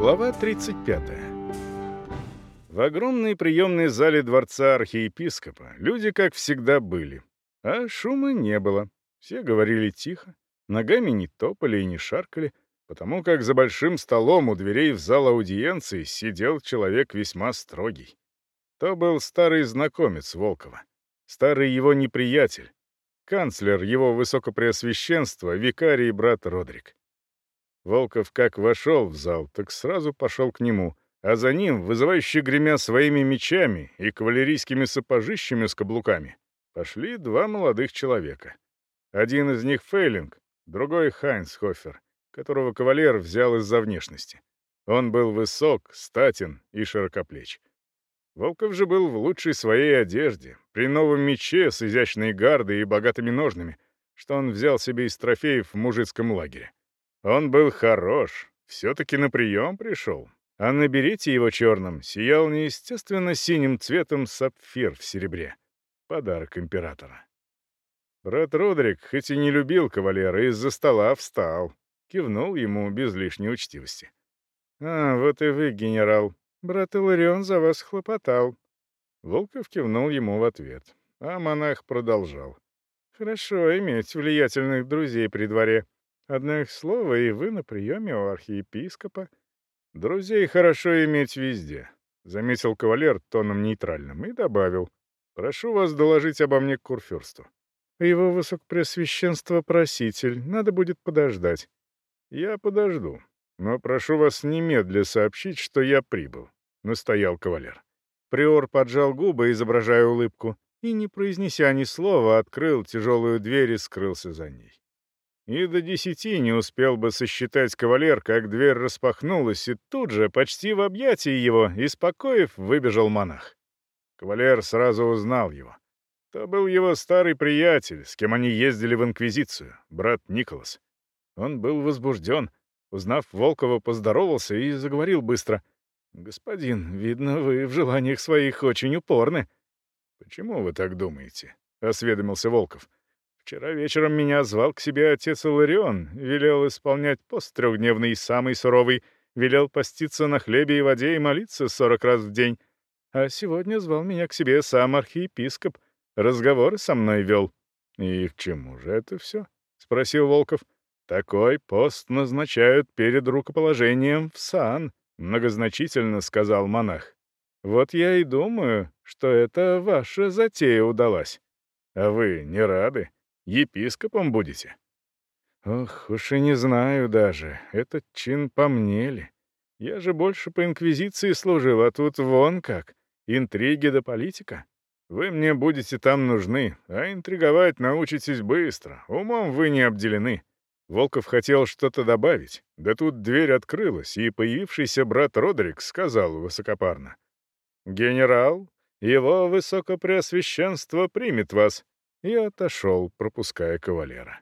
Глава 35. В огромной приемной зале дворца архиепископа люди, как всегда, были. А шума не было. Все говорили тихо, ногами не топали и не шаркали, потому как за большим столом у дверей в зал аудиенции сидел человек весьма строгий. То был старый знакомец Волкова, старый его неприятель, канцлер его высокопреосвященства, викарий брат Родрик. Волков как вошел в зал, так сразу пошел к нему, а за ним, вызывающий гремя своими мечами и кавалерийскими сапожищами с каблуками, пошли два молодых человека. Один из них Фейлинг, другой Хайнс Хофер, которого кавалер взял из-за внешности. Он был высок, статен и широкоплеч. Волков же был в лучшей своей одежде, при новом мече с изящной гардой и богатыми ножными, что он взял себе из трофеев в мужицком лагере. Он был хорош, все-таки на прием пришел. А наберите его черным, сиял неестественно синим цветом сапфир в серебре. Подарок императора. Брат Родрик, хоть и не любил кавалера, из-за стола встал. Кивнул ему без лишней учтивости. «А, вот и вы, генерал. Брат Иларион за вас хлопотал». Волков кивнул ему в ответ, а монах продолжал. «Хорошо иметь влиятельных друзей при дворе. Одно их слово и вы на приеме у архиепископа. Друзей хорошо иметь везде, заметил кавалер тоном нейтральным и добавил. Прошу вас доложить обо мне курфюрсту. Его высокопресвященство проситель, надо будет подождать. Я подожду, но прошу вас немедля сообщить, что я прибыл, настоял кавалер. Приор поджал губы, изображая улыбку, и, не произнеся ни слова, открыл тяжелую дверь и скрылся за ней. И до десяти не успел бы сосчитать кавалер, как дверь распахнулась, и тут же, почти в объятии его, испокоив, выбежал монах. Кавалер сразу узнал его. То был его старый приятель, с кем они ездили в Инквизицию, брат Николас. Он был возбужден. Узнав Волкова, поздоровался и заговорил быстро. «Господин, видно, вы в желаниях своих очень упорны». «Почему вы так думаете?» — осведомился Волков. — Вчера вечером меня звал к себе отец Иларион, велел исполнять пост трехдневный, самый суровый, велел поститься на хлебе и воде и молиться сорок раз в день. А сегодня звал меня к себе сам архиепископ, разговоры со мной вел. «И к чему же это все?» — спросил Волков. «Такой пост назначают перед рукоположением в сан», — многозначительно сказал монах. «Вот я и думаю, что это ваша затея удалась. А вы не рады?» Епископом будете?» «Ох, уж и не знаю даже, этот чин по мне ли. Я же больше по инквизиции служил, а тут вон как. Интриги да политика. Вы мне будете там нужны, а интриговать научитесь быстро, умом вы не обделены». Волков хотел что-то добавить, да тут дверь открылась, и появившийся брат Родрик сказал высокопарно. «Генерал, его высокопреосвященство примет вас и отошел, пропуская кавалера.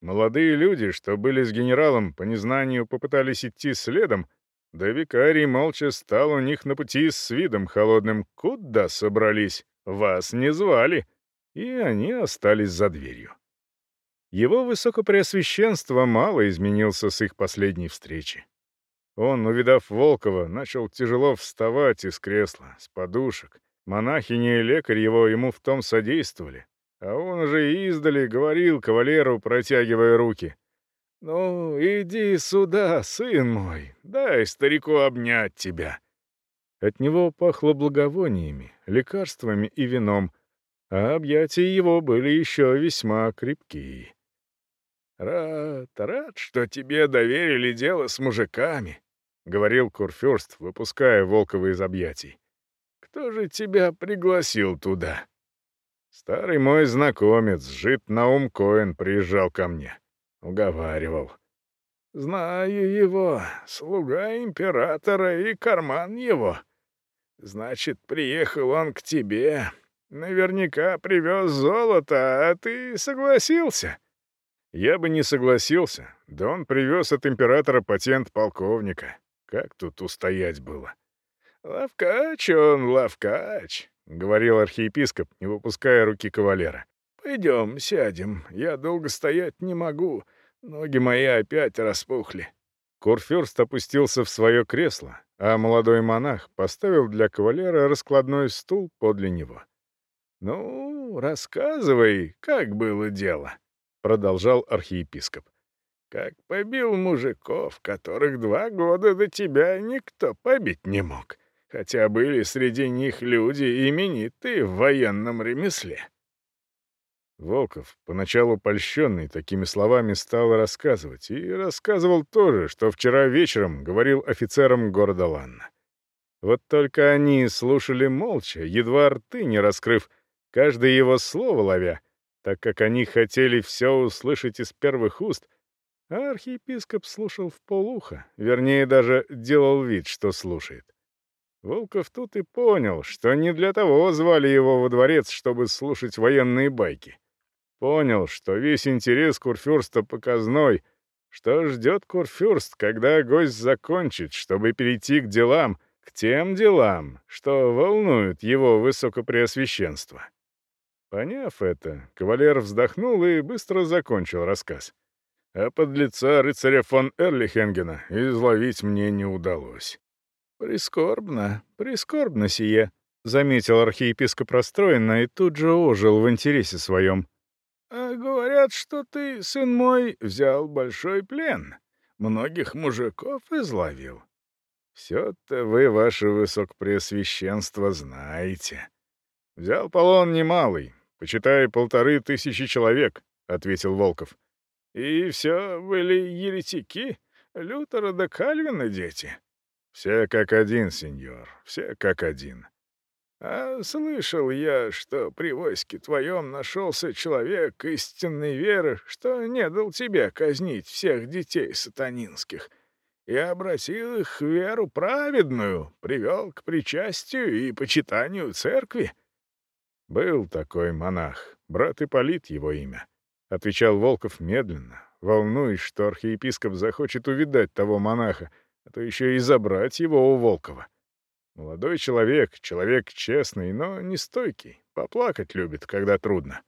Молодые люди, что были с генералом, по незнанию попытались идти следом, да викарий молча стал у них на пути с видом холодным. «Куда собрались? Вас не звали!» И они остались за дверью. Его высокопреосвященство мало изменился с их последней встречи. Он, увидав Волкова, начал тяжело вставать из кресла, с подушек. Монахиня и лекарь его ему в том содействовали, А он уже издали говорил кавалеру, протягивая руки. «Ну, иди сюда, сын мой, дай старику обнять тебя». От него пахло благовониями, лекарствами и вином, а объятия его были еще весьма крепкие. «Рад, рад, что тебе доверили дело с мужиками», — говорил Курфюрст, выпуская Волкова из объятий. «Кто же тебя пригласил туда?» Старый мой знакомец, жид Наум Коэн, приезжал ко мне. Уговаривал. «Знаю его, слуга императора и карман его. Значит, приехал он к тебе. Наверняка привез золото, а ты согласился». Я бы не согласился, да он привез от императора патент полковника. Как тут устоять было? «Лавкач он, лавкач!» говорил архиепископ, не выпуская руки кавалера. «Пойдем, сядем. Я долго стоять не могу. Ноги мои опять распухли». Курфюрст опустился в свое кресло, а молодой монах поставил для кавалера раскладной стул подле него. «Ну, рассказывай, как было дело», — продолжал архиепископ. «Как побил мужиков, которых два года до тебя никто побить не мог» хотя были среди них люди именитые в военном ремесле. Волков, поначалу польщенный такими словами, стал рассказывать, и рассказывал тоже, что вчера вечером говорил офицерам города Ланна. Вот только они слушали молча, едва рты не раскрыв, каждое его слово ловя, так как они хотели все услышать из первых уст, а архиепископ слушал в полуха, вернее, даже делал вид, что слушает. Волков тут и понял, что не для того звали его во дворец, чтобы слушать военные байки. Понял, что весь интерес Курфюрста показной, что ждет Курфюрст, когда гость закончит, чтобы перейти к делам, к тем делам, что волнуют его высокопреосвященство. Поняв это, кавалер вздохнул и быстро закончил рассказ. А под лица рыцаря фон Эрлихенгена изловить мне не удалось. Прискорбно, прискорбно сие», — заметил архиепископ расстроенно и тут же ожил в интересе своем. «А говорят, что ты, сын мой, взял большой плен, многих мужиков изловил». «Все-то вы, ваше высокопреосвященство, знаете». «Взял полон немалый, почитай, полторы тысячи человек», — ответил Волков. «И все были еретики, Лютера да Кальвина дети». Все как один, сеньор, все как один. А «Слышал я, что при войске твоем нашелся человек истинной веры, что не дал тебе казнить всех детей сатанинских, и обратил их в веру праведную, привел к причастию и почитанию церкви». «Был такой монах, брат Ипполит его имя», — отвечал Волков медленно, волнуясь, что архиепископ захочет увидать того монаха, — а то еще и забрать его у Волкова. Молодой человек, человек честный, но не стойкий. Поплакать любит, когда трудно.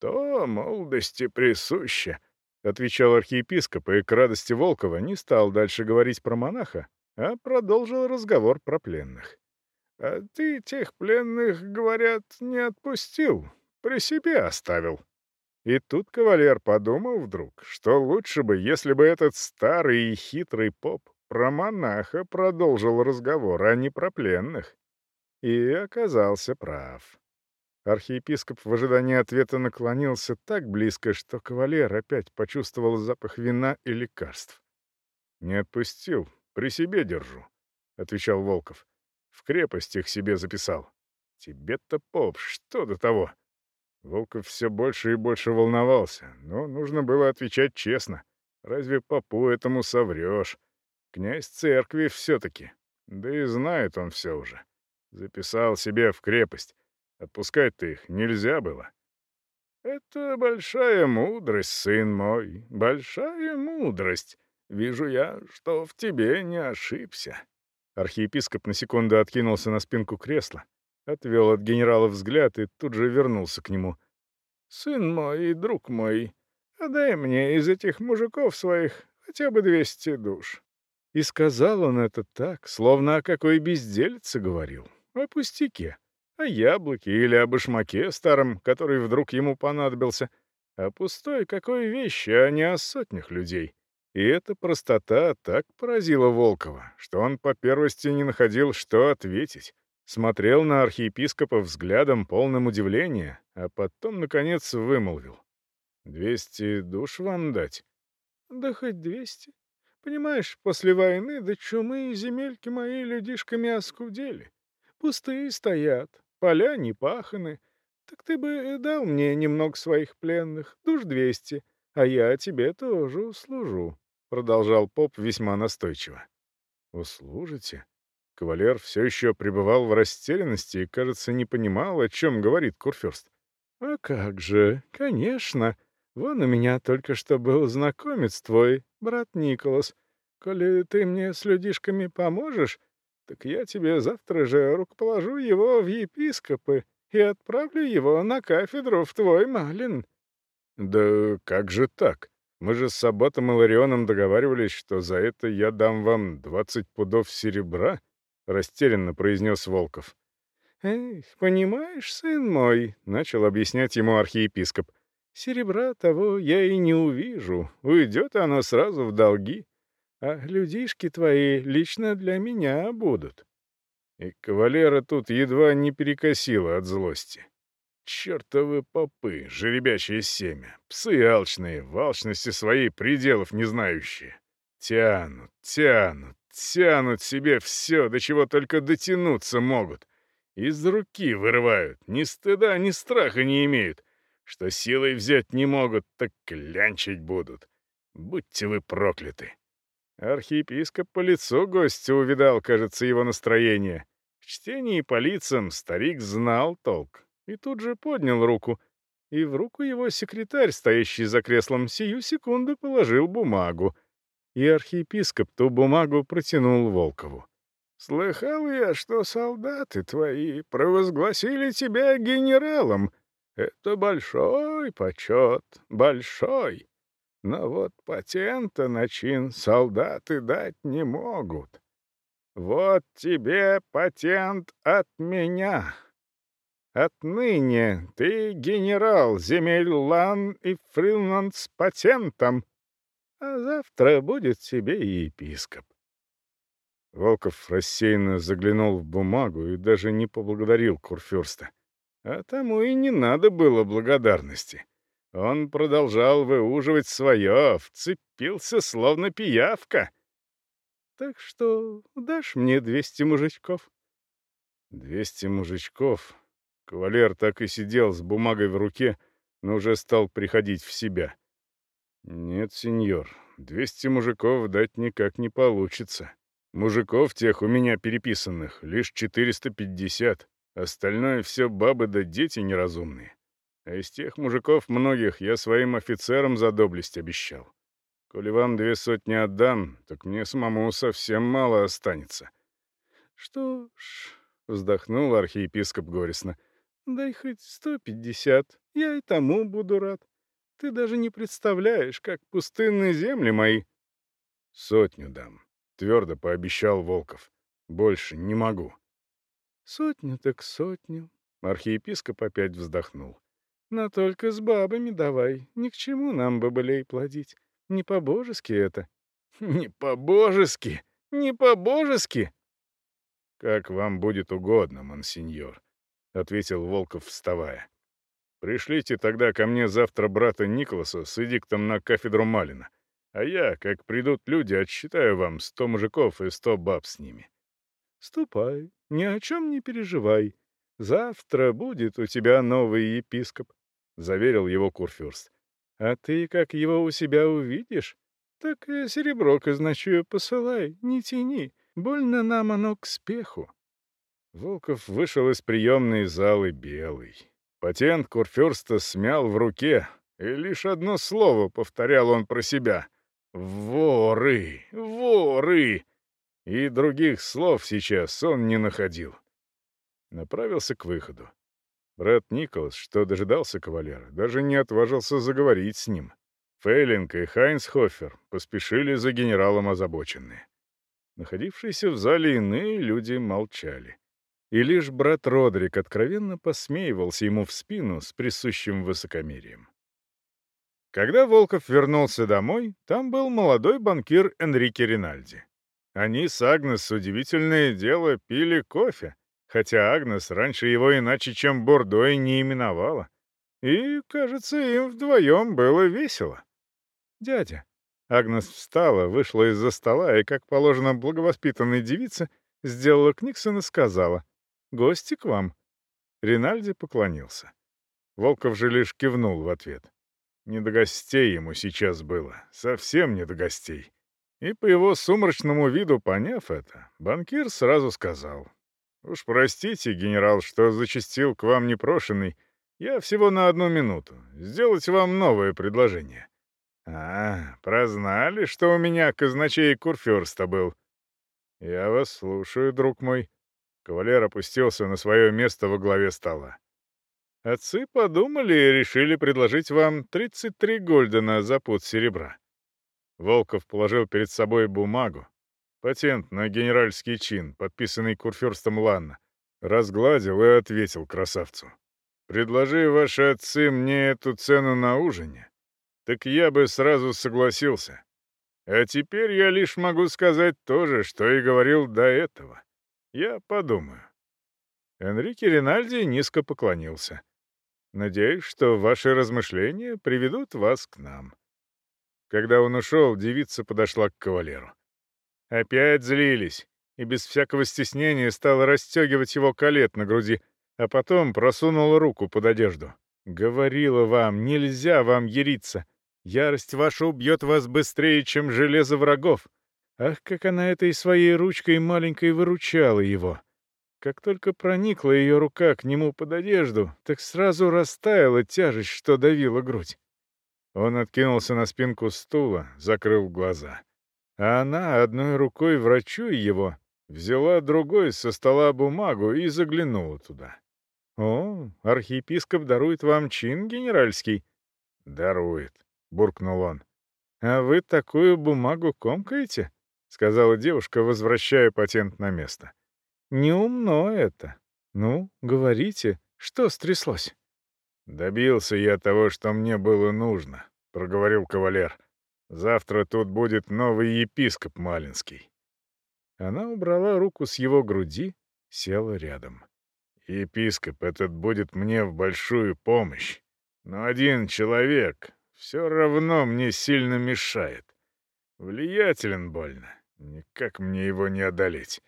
То молодости присуще, — отвечал архиепископ, и к радости Волкова не стал дальше говорить про монаха, а продолжил разговор про пленных. «А ты тех пленных, говорят, не отпустил, при себе оставил». И тут кавалер подумал вдруг, что лучше бы, если бы этот старый и хитрый поп про монаха продолжил разговор, а не про пленных. И оказался прав. Архиепископ в ожидании ответа наклонился так близко, что кавалер опять почувствовал запах вина и лекарств. «Не отпустил, при себе держу», — отвечал Волков. «В крепость их себе записал. Тебе-то, поп, что до того?» Волков все больше и больше волновался, но нужно было отвечать честно. Разве попу этому соврешь? Князь церкви все-таки. Да и знает он все уже. Записал себе в крепость. Отпускать-то их нельзя было. Это большая мудрость, сын мой, большая мудрость. Вижу я, что в тебе не ошибся. Архиепископ на секунду откинулся на спинку Понимаешь, после войны до чумы земельки мои людишками оскудели. Пустые стоят, поля не паханы. Так ты бы э, дал мне немного своих пленных, душ двести, а я тебе тоже услужу», — продолжал поп весьма настойчиво. «Услужите?» Кавалер все еще пребывал в растерянности и, кажется, не понимал, о чем говорит Курфюрст. «А как же, конечно!» Вон у меня только что был знакомец твой, брат Николас. Коли ты мне с людишками поможешь, так я тебе завтра же рукоположу его Серебра того я и не увижу. Уйдет оно сразу в долги. А людишки твои лично для меня будут. И кавалера тут едва не перекосило от злости. Чертовы попы, жеребячие семя, псы алчные, в своей пределов не знающие. Тянут, тянут, тянут себе все, до чего только дотянуться могут. Из руки вырывают, ни стыда, ни страха не имеют что силой взять не могут, так клянчить будут. Будьте вы прокляты. Архиепископ по лицу гостя увидал, кажется, его настроение. В чтении по лицам старик знал толк и тут же поднял руку. И в руку его секретарь, стоящий за креслом, сию секунду положил бумагу. И архиепископ ту бумагу протянул Волкову. «Слыхал я, что солдаты твои провозгласили тебя генералом», это большой почет, большой. Но вот патента на чин солдаты дать не могут. Вот тебе патент от меня. Отныне ты генерал земель Лан и Фриланд с патентом, а завтра будет тебе и епископ. Волков рассеянно заглянул в бумагу и даже не поблагодарил Курфюрста. А Тому и не надо было благодарности. Он продолжал выуживать свое, вцепился словно пиявка. «Так что дашь мне двести мужичков?» «Двести мужичков?» Кавалер так и сидел с бумагой в руке, но уже стал приходить в себя. «Нет, сеньор, двести мужиков дать никак не получится. Мужиков тех у меня переписанных лишь четыреста пятьдесят. Остальное все бабы да дети неразумные. А из тех мужиков многих я своим офицерам за доблесть обещал. Коли вам две сотни отдам, так мне самому совсем мало останется. Что ж, вздохнул архиепископ горестно, дай хоть сто пятьдесят, я и тому буду рад. Ты даже не представляешь, как пустынные земли мои. Сотню дам, твердо пообещал Волков. Больше не могу. Сотню так сотню. Архиепископ опять вздохнул. Но только с бабами давай. Ни к чему нам бабылей плодить. Не по-божески это. «Хм, не по-божески! Не по-божески! Как вам будет угодно, монсеньор, — ответил Волков, вставая. Пришлите тогда ко мне завтра брата Николаса с эдиктом на кафедру Малина. А я, как придут люди, отсчитаю вам сто мужиков и сто баб с ними. Ступай, ни о чем не переживай. Завтра будет у тебя новый епископ», — заверил его Курфюрст. «А ты, как его у себя увидишь, так серебро казначею посылай, не тяни, больно нам оно к спеху». Волков вышел из приемной залы белый. Патент Курфюрста смял в руке, и лишь одно слово повторял он про себя. «Воры! Воры!» и других слов сейчас он не находил. Направился к выходу. Брат Николас, что дожидался кавалера, даже не отважился заговорить с ним. Фейлинг и Хайнс Хофер поспешили за генералом озабоченные. Находившиеся в зале иные люди молчали. И лишь брат Родрик откровенно посмеивался ему в спину с присущим высокомерием. Когда Волков вернулся домой, там был молодой банкир Энрике Ринальди. Они с Агнес, удивительное дело, пили кофе, хотя Агнес раньше его иначе, чем Бордой, не именовала. И, кажется, им вдвоем было весело. «Дядя». Агнес встала, вышла из-за стола и, как положено благовоспитанной девице, сделала к Книксон и сказала «Гости к вам». Ринальди поклонился. Волков же лишь кивнул в ответ. Не до гостей ему сейчас было, совсем не до гостей. И по его сумрачному виду поняв это, банкир сразу сказал. «Уж простите, генерал, что зачастил к вам непрошенный. Я всего на одну минуту. Сделать вам новое предложение». «А, прознали, что у меня казначей курфюрста был». «Я вас слушаю, друг мой». Кавалер опустился на свое место во главе стола. «Отцы подумали и решили предложить вам 33 гольдена за пуд серебра». Волков положил перед собой бумагу. Патент на генеральский чин, подписанный курфюрстом Ланна. Разгладил и ответил красавцу. «Предложи ваши отцы мне эту цену на ужине, так я бы сразу согласился. А теперь я лишь могу сказать то же, что и говорил до этого. Я подумаю». Энрике Ринальди низко поклонился. «Надеюсь, что ваши размышления приведут вас к нам» когда он ушел, девица подошла к кавалеру. Опять злились, и без всякого стеснения стала расстегивать его колет на груди, а потом просунула руку под одежду. «Говорила вам, нельзя вам ериться. Ярость ваша убьет вас быстрее, чем железо врагов». Ах, как она этой своей ручкой маленькой выручала его. Как только проникла ее рука к нему под одежду, так сразу растаяла тяжесть, что давила грудь. Он откинулся на спинку стула, закрыл глаза. А она одной рукой врачу его, взяла другой со стола бумагу и заглянула туда. «О, архиепископ дарует вам чин генеральский?» «Дарует», — буркнул он. «А вы такую бумагу комкаете?» — сказала девушка, возвращая патент на место. «Неумно это. Ну, говорите, что стряслось?» Добился я того, что мне было нужно, проговорил кавалер. Завтра тут будет новый епископ Малинский. Она убрала руку с его груди, села рядом. Епископ этот будет мне в большую помощь. Но один человек все равно мне сильно мешает. Влиятелен больно. Никак мне его не одолеть.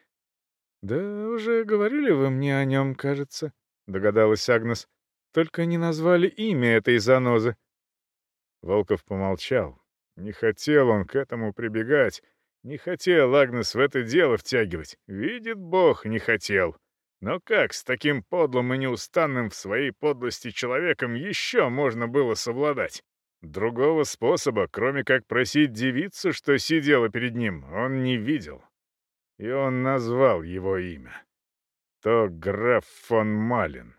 «Да уже говорили вы мне о нем, кажется», — догадалась Агнес. Только не назвали имя этой занозы. Волков помолчал. Не хотел он к этому прибегать. Не хотел Агнес в это дело втягивать. Видит Бог, не хотел. Но как с таким подлым и неустанным в своей подлости человеком еще можно было совладать? Другого способа, кроме как просить девицу, что сидела перед ним, он не видел. И он назвал его имя. То граф фон Малин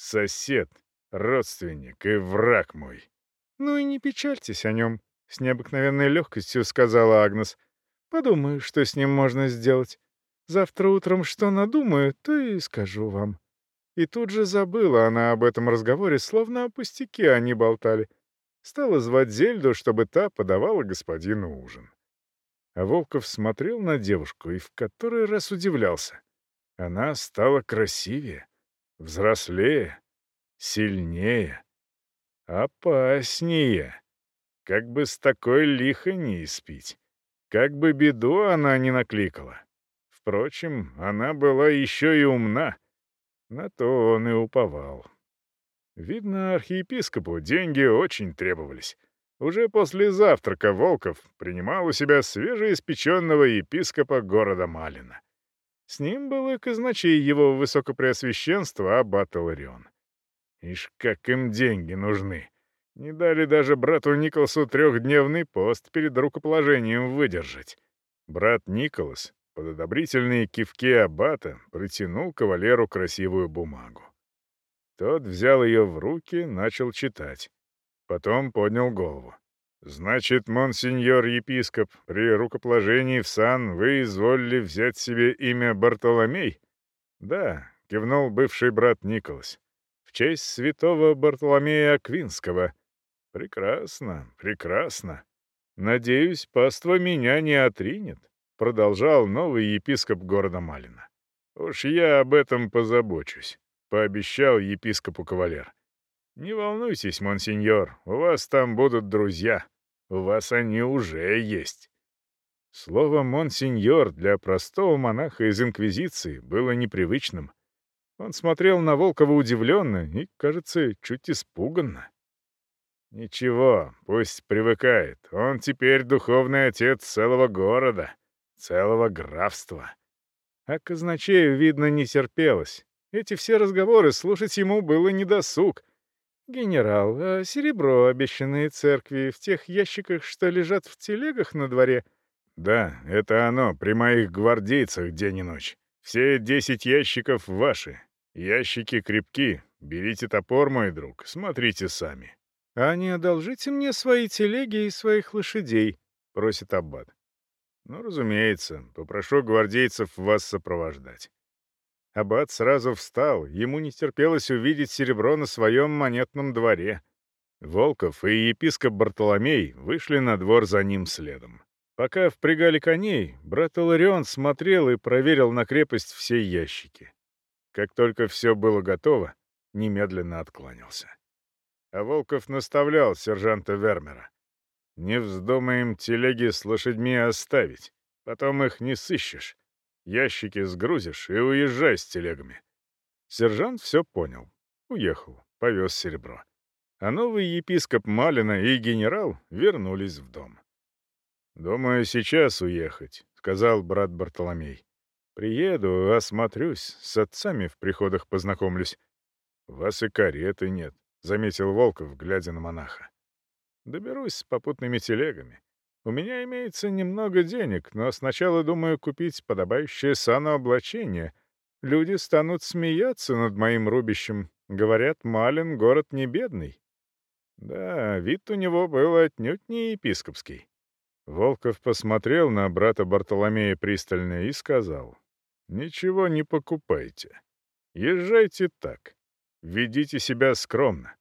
сосед, родственник и враг мой. «Ну и не печальтесь о нем», — с необыкновенной легкостью сказала Агнес. «Подумаю, что с ним можно сделать. Завтра утром что надумаю, то и скажу вам». И тут же забыла она об этом разговоре, словно о пустяке они болтали. Стала звать Зельду, чтобы та подавала господину ужин. А Волков смотрел на девушку и в который раз удивлялся. Она стала красивее взрослее, сильнее, опаснее. Как бы с такой лихо не испить. Как бы беду она не накликала. Впрочем, она была еще и умна. На то он и уповал. Видно, архиепископу деньги очень требовались. Уже после завтрака Волков принимал у себя свежеиспеченного епископа города Малина. С ним был и казначей его высокопреосвященства Аббат Иларион. Ишь, как им деньги нужны. Не дали даже брату Николасу трехдневный пост перед рукоположением выдержать. Брат Николас под одобрительные кивки Аббата протянул кавалеру красивую бумагу. Тот взял ее в руки, начал читать. Потом поднял голову. Значит, монсеньор епископ, при рукоположении в сан вы изволили взять себе имя Бартоломей? Да, кивнул бывший брат Николас. В честь святого Бартоломея Аквинского. Прекрасно, прекрасно. Надеюсь, паства меня не отринет, продолжал новый епископ города Малина. Уж я об этом позабочусь, пообещал епископу кавалер. Не волнуйтесь, монсеньор, у вас там будут друзья. У вас они уже есть. Слово «монсеньор» для простого монаха из Инквизиции было непривычным. Он смотрел на Волкова удивленно и, кажется, чуть испуганно. «Ничего, пусть привыкает. Он теперь духовный отец целого города, целого графства». А казначею, видно, не терпелось. Эти все разговоры слушать ему было недосуг — «Генерал, э, серебро, обещанное церкви, в тех ящиках, что лежат в телегах на дворе?» «Да, это оно, при моих гвардейцах день и ночь. Все десять ящиков ваши. Ящики крепки. Берите топор, мой друг, смотрите сами». «А не одолжите мне свои телеги и своих лошадей», — просит Аббат. «Ну, разумеется, попрошу гвардейцев вас сопровождать». Аббат сразу встал, ему не терпелось увидеть серебро на своем монетном дворе. Волков и епископ Бартоломей вышли на двор за ним следом. Пока впрягали коней, брат Иларион смотрел и проверил на крепость все ящики. Как только все было готово, немедленно откланялся. А Волков наставлял сержанта Вермера. «Не вздумаем телеги с лошадьми ящики сгрузишь и уезжай с телегами». Сержант все понял. Уехал, повез серебро. А новый епископ Малина и генерал вернулись в дом. «Думаю, сейчас уехать», — сказал брат Бартоломей. «Приеду, осмотрюсь, с отцами в приходах познакомлюсь». «Вас и кареты нет», — заметил Волков, глядя на монаха. «Доберусь с попутными телегами. У меня имеется немного денег, но сначала думаю купить подобающее санооблачение. Люди станут смеяться над моим рубищем. Говорят, Малин — город не бедный. Да, вид у него был отнюдь не епископский. Волков посмотрел на брата Бартоломея пристально и сказал, «Ничего не покупайте. Езжайте так. Ведите себя скромно.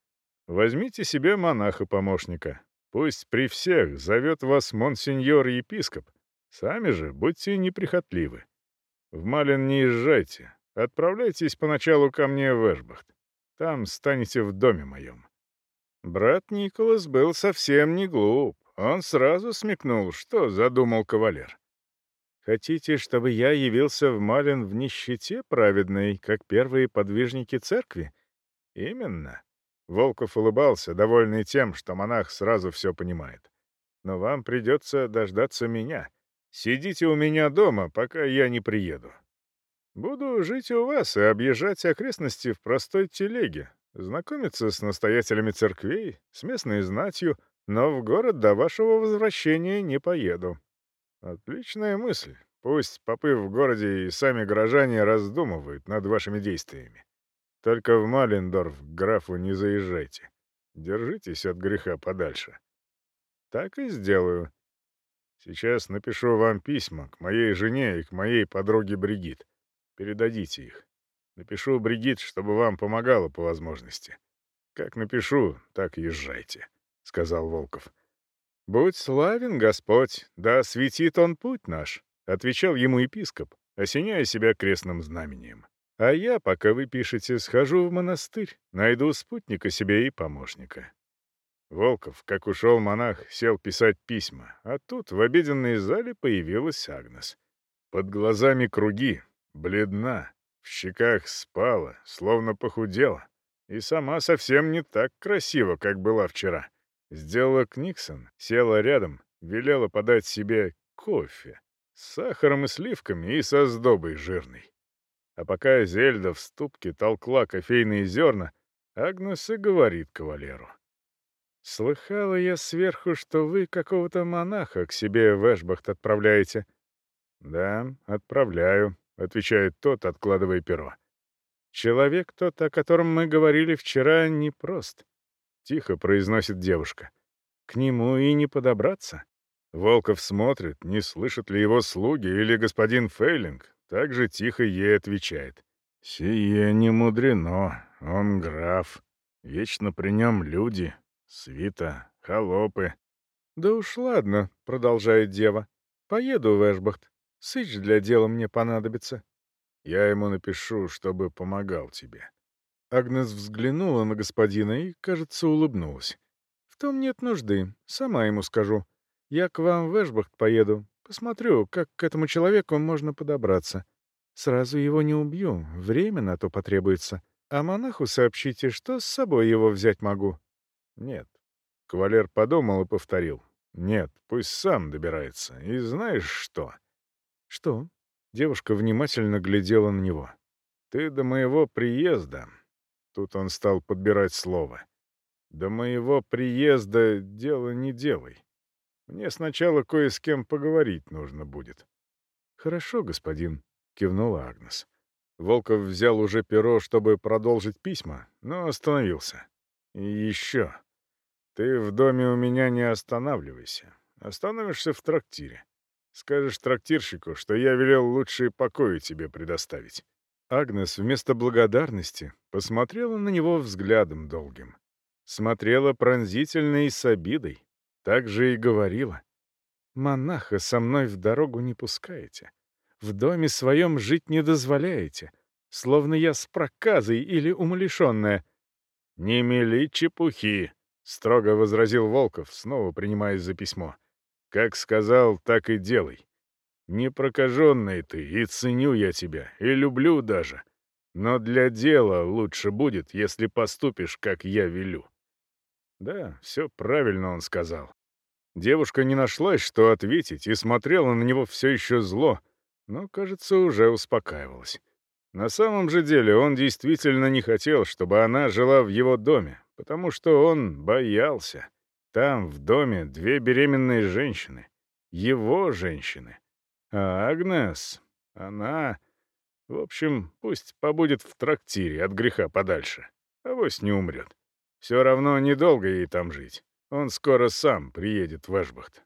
Возьмите себе монаха-помощника, Пусть при всех зовет вас монсеньор-епископ. Сами же будьте неприхотливы. В Малин не езжайте. Отправляйтесь поначалу ко мне в Эшбахт. Там станете в доме моем». Брат Николас был совсем не глуп. Он сразу смекнул, что задумал кавалер. «Хотите, чтобы я явился в Малин в нищете праведной, как первые подвижники церкви?» «Именно. Волков улыбался, довольный тем, что монах сразу все понимает. «Но вам придется дождаться меня. Сидите у меня дома, пока я не приеду. Буду жить у вас и объезжать окрестности в простой телеге, знакомиться с настоятелями церквей, с местной знатью, но в город до вашего возвращения не поеду». «Отличная мысль. Пусть попы в городе и сами горожане раздумывают над вашими действиями. Только в Малендорф графу не заезжайте. Держитесь от греха подальше. Так и сделаю. Сейчас напишу вам письма к моей жене и к моей подруге Бригит. Передадите их. Напишу Бригит, чтобы вам помогала по возможности. Как напишу, так езжайте, — сказал Волков. «Будь славен, Господь, да светит он путь наш», — отвечал ему епископ, осеняя себя крестным знамением. А я, пока вы пишете, схожу в монастырь, найду спутника себе и помощника». Волков, как ушел монах, сел писать письма, а тут в обеденной зале появилась Агнес. Под глазами круги, бледна, в щеках спала, словно похудела. И сама совсем не так красиво, как была вчера. Сделала Книксон, села рядом, велела подать себе кофе с сахаром и сливками и со сдобой жирной. А пока Зельда в ступке толкла кофейные зерна, Агнес и говорит кавалеру. «Слыхала я сверху, что вы какого-то монаха к себе в Эшбахт отправляете». «Да, отправляю», — отвечает тот, откладывая перо. «Человек тот, о котором мы говорили вчера, непрост», — тихо произносит девушка. «К нему и не подобраться». Волков смотрит, не слышат ли его слуги или господин Фейлинг, так же тихо ей отвечает. «Сие не мудрено, он граф. Вечно при нем люди, свита, холопы». «Да уж ладно», — продолжает дева. «Поеду в Эшбахт. Сыч для дела мне понадобится». «Я ему напишу, чтобы помогал тебе». Агнес взглянула на господина и, кажется, улыбнулась. «В том нет нужды, сама ему скажу. Я к вам в Эшбахт поеду, Посмотрю, как к этому человеку можно подобраться. Сразу его не убью, время на то потребуется. А монаху сообщите, что с собой его взять могу». «Нет». Кавалер подумал и повторил. «Нет, пусть сам добирается. И знаешь что?» «Что?» Девушка внимательно глядела на него. «Ты до моего приезда...» Тут он стал подбирать слово. «До моего приезда дело не делай. Мне сначала кое с кем поговорить нужно будет». «Хорошо, господин», — кивнула Агнес. Волков взял уже перо, чтобы продолжить письма, но остановился. «И еще. Ты в доме у меня не останавливайся. Остановишься в трактире. Скажешь трактирщику, что я велел лучшие покои тебе предоставить». Агнес вместо благодарности посмотрела на него взглядом долгим. Смотрела пронзительно и с обидой, также и говорила. «Монаха со мной в дорогу не пускаете, в доме своем жить не дозволяете, словно я с проказой или умалишенная». «Не мели чепухи», — строго возразил Волков, снова принимаясь за письмо. «Как сказал, так и делай. Не прокаженный ты, и ценю я тебя, и люблю даже. Но для дела лучше будет, если поступишь, как я велю». Да, все правильно он сказал. Девушка не нашлась, что ответить, и смотрела на него все еще зло, но, кажется, уже успокаивалась. На самом же деле он действительно не хотел, чтобы она жила в его доме, потому что он боялся. Там, в доме, две беременные женщины. Его женщины. А Агнес, она... В общем, пусть побудет в трактире от греха подальше. Авось не умрет. Все равно недолго ей там жить. Он скоро сам приедет в Эшбахт.